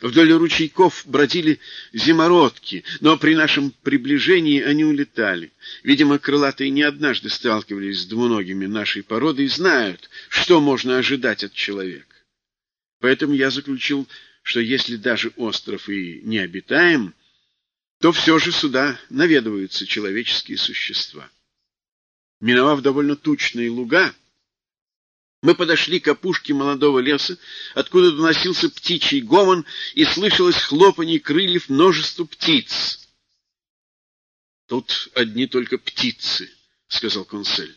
Вдоль ручейков бродили зимородки, но при нашем приближении они улетали. Видимо, крылатые не однажды сталкивались с двуногими нашей породы и знают, что можно ожидать от человека. Поэтому я заключил, что если даже остров и необитаем, то все же сюда наведываются человеческие существа. Миновав довольно тучные луга, мы подошли к опушке молодого леса, откуда доносился птичий гомон и слышалось хлопанье крыльев множества птиц. — Тут одни только птицы, — сказал консель.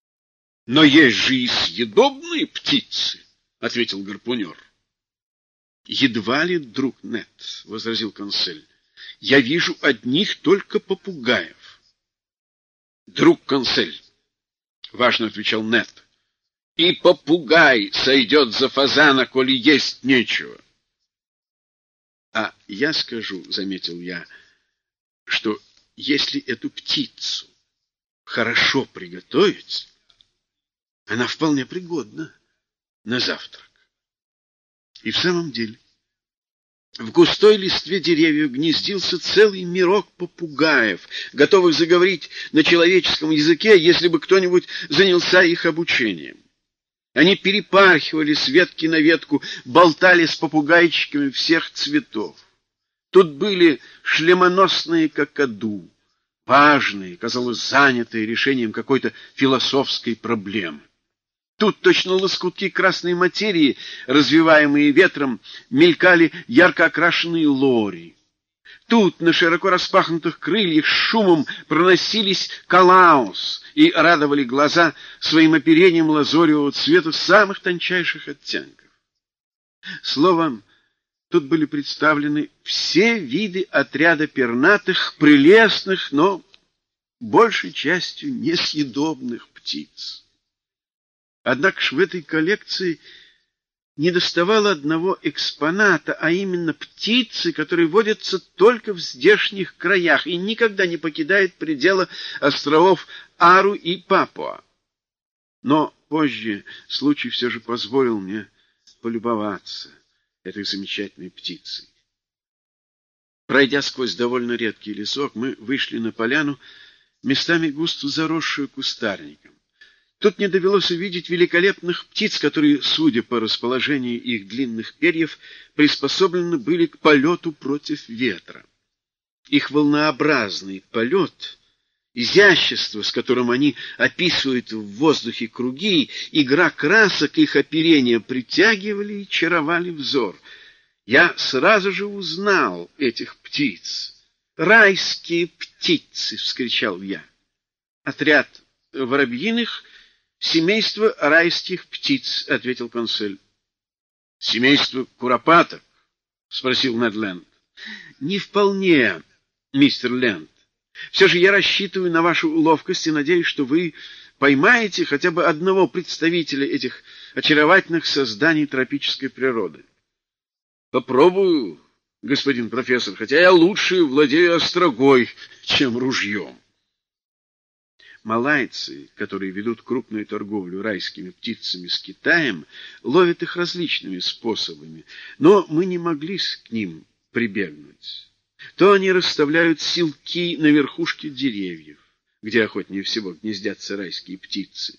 — Но есть же и съедобные птицы, — ответил гарпунер. — Едва ли, друг Нет, — возразил консель, — я вижу одних только попугаев. — Друг консель, — важно отвечал Нет, — и попугай сойдет за фазана, коли есть нечего. — А я скажу, — заметил я, — что если эту птицу хорошо приготовить, она вполне пригодна на завтрак. И в самом деле, в густой листве деревьев гнездился целый мирок попугаев, готовых заговорить на человеческом языке, если бы кто-нибудь занялся их обучением. Они перепархивали с ветки на ветку, болтали с попугайчиками всех цветов. Тут были шлемоносные какаду, важные, казалось, занятые решением какой-то философской проблемы. Тут точно лоскутки красной материи, развиваемые ветром, мелькали ярко окрашенные лори. Тут на широко распахнутых крыльях шумом проносились калаус и радовали глаза своим оперением лазоревого цвета самых тончайших оттенков. Словом, тут были представлены все виды отряда пернатых, прелестных, но большей частью несъедобных птиц. Однако ж в этой коллекции не доставало одного экспоната, а именно птицы, которые водятся только в здешних краях и никогда не покидает предела островов Ару и Папуа. Но позже случай все же позволил мне полюбоваться этой замечательной птицей. Пройдя сквозь довольно редкий лесок, мы вышли на поляну, местами густо заросшую кустарником. Тут мне довелось увидеть великолепных птиц, которые, судя по расположению их длинных перьев, приспособлены были к полету против ветра. Их волнообразный полет, изящество, с которым они описывают в воздухе круги, игра красок их оперения притягивали и чаровали взор. Я сразу же узнал этих птиц. «Райские птицы!» — вскричал я. Отряд воробьиных — Семейство райских птиц, — ответил консель. — Семейство куропаток? — спросил Нед Ленд. — Не вполне, мистер Ленд. Все же я рассчитываю на вашу ловкость и надеюсь, что вы поймаете хотя бы одного представителя этих очаровательных созданий тропической природы. — Попробую, господин профессор, хотя я лучше владею острогой, чем ружьем. Малайцы, которые ведут крупную торговлю райскими птицами с Китаем, ловят их различными способами, но мы не могли к ним прибегнуть. То они расставляют силки на верхушке деревьев, где охотнее всего гнездятся райские птицы,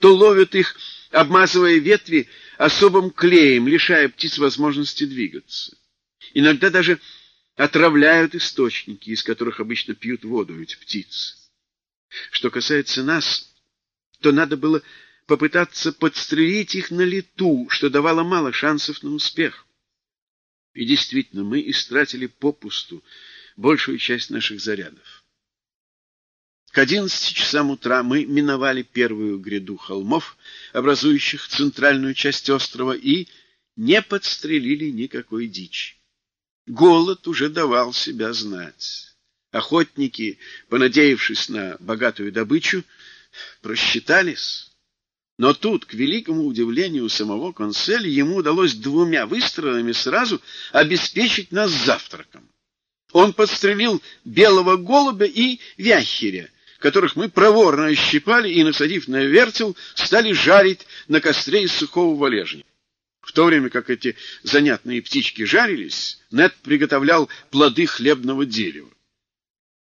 то ловят их, обмазывая ветви особым клеем, лишая птиц возможности двигаться. Иногда даже отравляют источники, из которых обычно пьют воду эти птицы. Что касается нас, то надо было попытаться подстрелить их на лету, что давало мало шансов на успех. И действительно, мы истратили попусту большую часть наших зарядов. К одиннадцати часам утра мы миновали первую гряду холмов, образующих центральную часть острова, и не подстрелили никакой дичи. Голод уже давал себя знать. Охотники, понадеявшись на богатую добычу, просчитались. Но тут, к великому удивлению самого конселя, ему удалось двумя выстрелами сразу обеспечить нас завтраком. Он подстрелил белого голубя и вяхеря, которых мы проворно ощипали и, насадив на вертел, стали жарить на костре из сухого валежника. В то время как эти занятные птички жарились, Нед приготовлял плоды хлебного дерева.